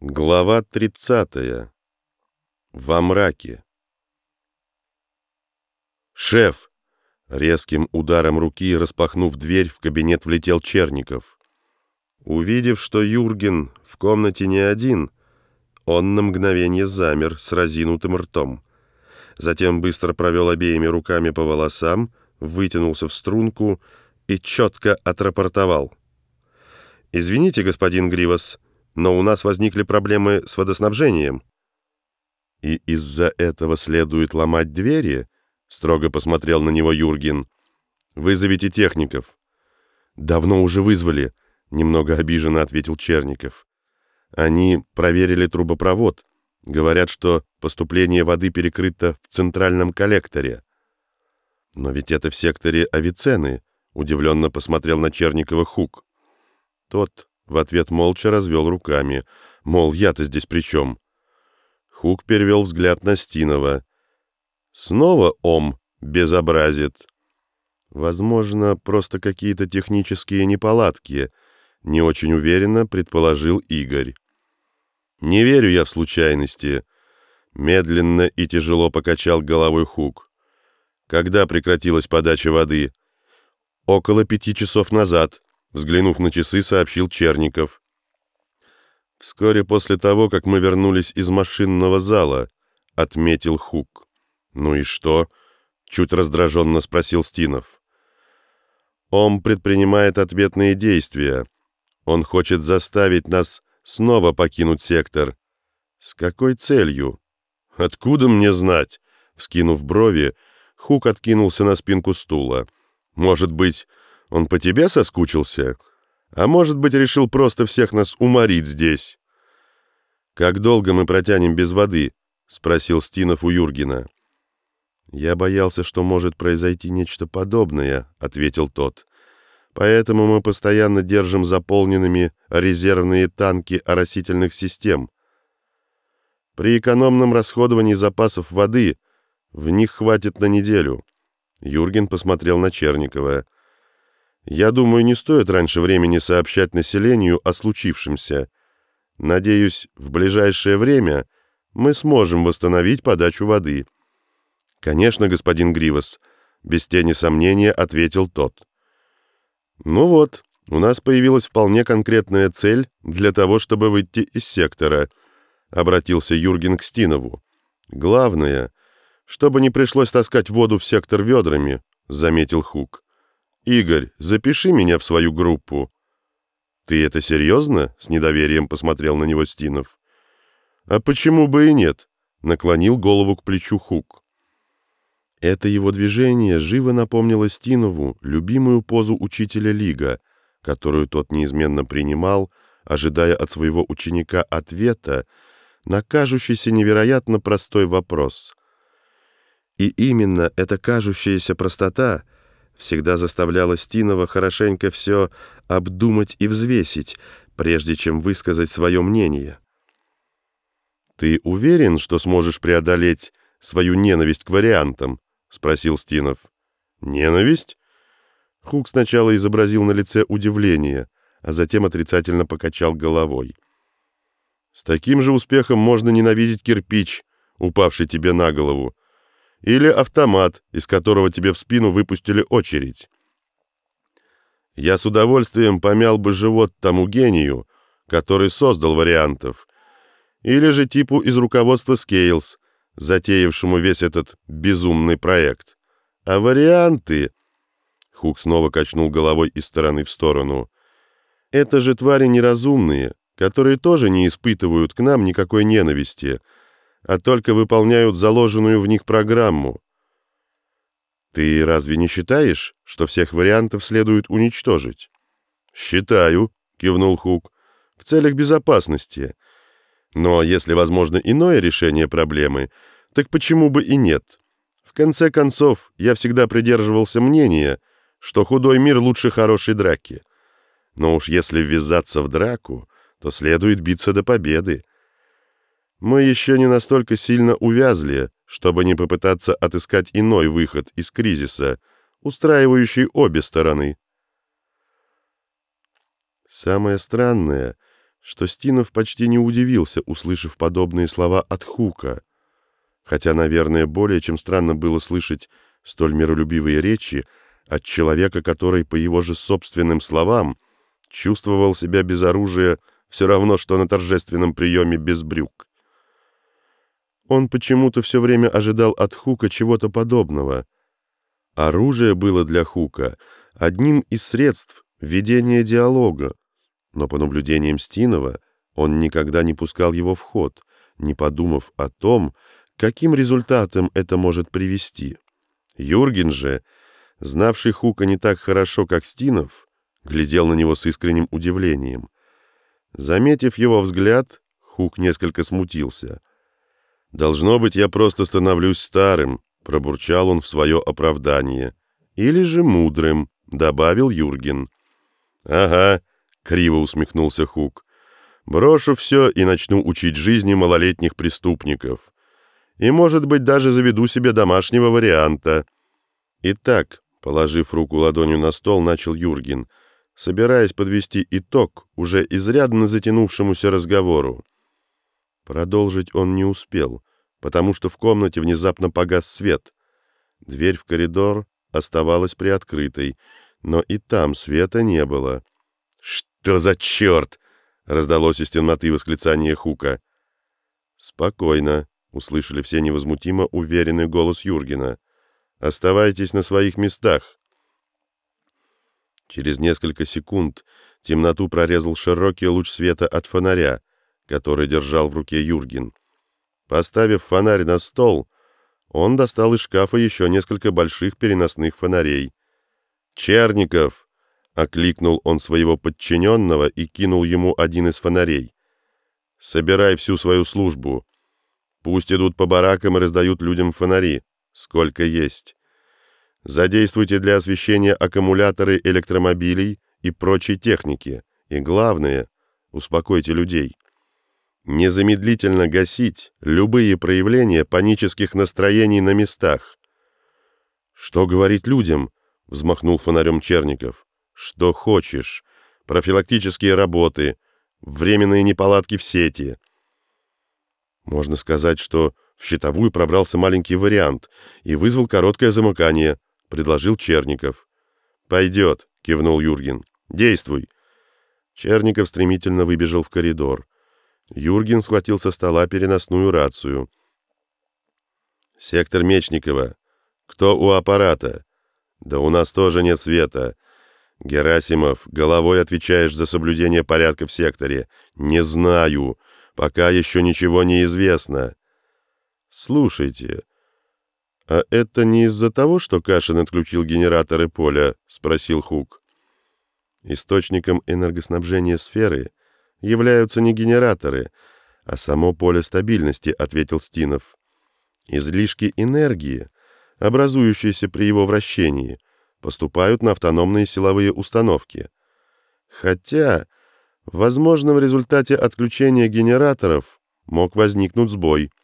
Глава 30. Во мраке. «Шеф!» Резким ударом руки, распахнув дверь, в кабинет влетел Черников. Увидев, что Юрген в комнате не один, он на мгновение замер с разинутым ртом. Затем быстро провел обеими руками по волосам, вытянулся в струнку и четко отрапортовал. «Извините, господин Гривас, но у нас возникли проблемы с водоснабжением». «И из-за этого следует ломать двери?» — строго посмотрел на него Юрген. «Вызовите техников». «Давно уже вызвали», — немного обиженно ответил Черников. «Они проверили трубопровод. Говорят, что поступление воды перекрыто в центральном коллекторе». «Но ведь это в секторе Авиценны», — удивленно посмотрел на Черникова Хук. Тот в ответ молча развел руками, мол, я-то здесь при чем? Хук перевел взгляд на Стинова. Снова Ом безобразит. Возможно, просто какие-то технические неполадки, не очень уверенно предположил Игорь. Не верю я в случайности. Медленно и тяжело покачал головой Хук. Когда прекратилась подача воды? Около пяти часов назад, Взглянув на часы, сообщил Черников. «Вскоре после того, как мы вернулись из машинного зала», — отметил Хук. «Ну и что?» — чуть раздраженно спросил Стинов. «Он предпринимает ответные действия. Он хочет заставить нас снова покинуть сектор. С какой целью?» «Откуда мне знать?» Вскинув брови, Хук откинулся на спинку стула. «Может быть, он по тебе соскучился? А может быть, решил просто всех нас уморить здесь?» «Как долго мы протянем без воды?» — спросил Стинов у Юргена. «Я боялся, что может произойти нечто подобное», — ответил тот. «Поэтому мы постоянно держим заполненными резервные танки оросительных систем. При экономном расходовании запасов воды в них хватит на неделю». Юрген посмотрел на Черникова. Я думаю, не стоит раньше времени сообщать населению о случившемся. Надеюсь, в ближайшее время мы сможем восстановить подачу воды. Конечно, господин Гривас, без тени сомнения ответил тот. Ну вот, у нас появилась вполне конкретная цель для того, чтобы выйти из сектора, обратился Юрген к Стинову. Главное, чтобы не пришлось таскать воду в сектор ведрами, заметил Хук. «Игорь, запиши меня в свою группу». «Ты это серьезно?» — с недоверием посмотрел на него Стинов. «А почему бы и нет?» — наклонил голову к плечу Хук. Это его движение живо напомнило Стинову любимую позу учителя Лига, которую тот неизменно принимал, ожидая от своего ученика ответа на кажущийся невероятно простой вопрос. И именно эта кажущаяся простота — всегда заставляла Стинова хорошенько все обдумать и взвесить, прежде чем высказать свое мнение. «Ты уверен, что сможешь преодолеть свою ненависть к вариантам?» — спросил Стинов. «Ненависть?» Хук сначала изобразил на лице удивление, а затем отрицательно покачал головой. «С таким же успехом можно ненавидеть кирпич, упавший тебе на голову, или автомат, из которого тебе в спину выпустили очередь. Я с удовольствием помял бы живот тому гению, который создал вариантов, или же типу из руководства Scales, затеявшему весь этот безумный проект. А варианты... Хук снова качнул головой из стороны в сторону. Это же твари неразумные, которые тоже не испытывают к нам никакой ненависти, — а только выполняют заложенную в них программу. Ты разве не считаешь, что всех вариантов следует уничтожить? Считаю, кивнул Хук, в целях безопасности. Но если возможно иное решение проблемы, так почему бы и нет? В конце концов, я всегда придерживался мнения, что худой мир лучше хорошей драки. Но уж если ввязаться в драку, то следует биться до победы. Мы еще не настолько сильно увязли, чтобы не попытаться отыскать иной выход из кризиса, устраивающий обе стороны. Самое странное, что Стинов почти не удивился, услышав подобные слова от Хука, хотя, наверное, более чем странно было слышать столь миролюбивые речи от человека, который, по его же собственным словам, чувствовал себя без оружия все равно, что на торжественном приеме без брюк. Он почему-то все время ожидал от Хука чего-то подобного. Оружие было для Хука одним из средств ведения диалога, но по наблюдениям Стинова он никогда не пускал его в ход, не подумав о том, каким результатом это может привести. Юрген же, знавший Хука не так хорошо, как Стинов, глядел на него с искренним удивлением. Заметив его взгляд, Хук несколько смутился. «Должно быть, я просто становлюсь старым», — пробурчал он в свое оправдание. «Или же мудрым», — добавил Юрген. «Ага», — криво усмехнулся Хук. «Брошу все и начну учить жизни малолетних преступников. И, может быть, даже заведу себе домашнего варианта». Итак, положив руку ладонью на стол, начал Юрген, собираясь подвести итог уже изрядно затянувшемуся разговору. Продолжить он не успел, потому что в комнате внезапно погас свет. Дверь в коридор оставалась приоткрытой, но и там света не было. «Что за черт?» — раздалось из темноты восклицание Хука. «Спокойно», — услышали все невозмутимо уверенный голос Юргена. «Оставайтесь на своих местах». Через несколько секунд темноту прорезал широкий луч света от фонаря, который держал в руке Юрген. Поставив фонарь на стол, он достал из шкафа еще несколько больших переносных фонарей. «Черников!» — окликнул он своего подчиненного и кинул ему один из фонарей. «Собирай всю свою службу. Пусть идут по баракам и раздают людям фонари, сколько есть. Задействуйте для освещения аккумуляторы электромобилей и прочей техники. И главное, успокойте людей. Незамедлительно гасить любые проявления панических настроений на местах. Что говорить людям?» — взмахнул фонарем Черников. «Что хочешь. Профилактические работы, временные неполадки в сети». Можно сказать, что в щитовую пробрался маленький вариант и вызвал короткое замыкание, предложил Черников. «Пойдет», — кивнул Юрген. «Действуй». Черников стремительно выбежал в коридор. Юрген схватил со стола переносную рацию. «Сектор Мечникова. Кто у аппарата?» Да у нас тоже нет света. Герасимов, головой отвечаешь за соблюдение порядка в секторе. Не знаю. Пока еще ничего не известно. Слушайте, а это не из-за того, что Кашин отключил генераторы поля? Спросил Хук. Источником энергоснабжения сферы являются не генераторы, а само поле стабильности, ответил Стинов. Излишки энергии образующиеся при его вращении, поступают на автономные силовые установки. Хотя, возможно, в результате отключения генераторов мог возникнуть сбой –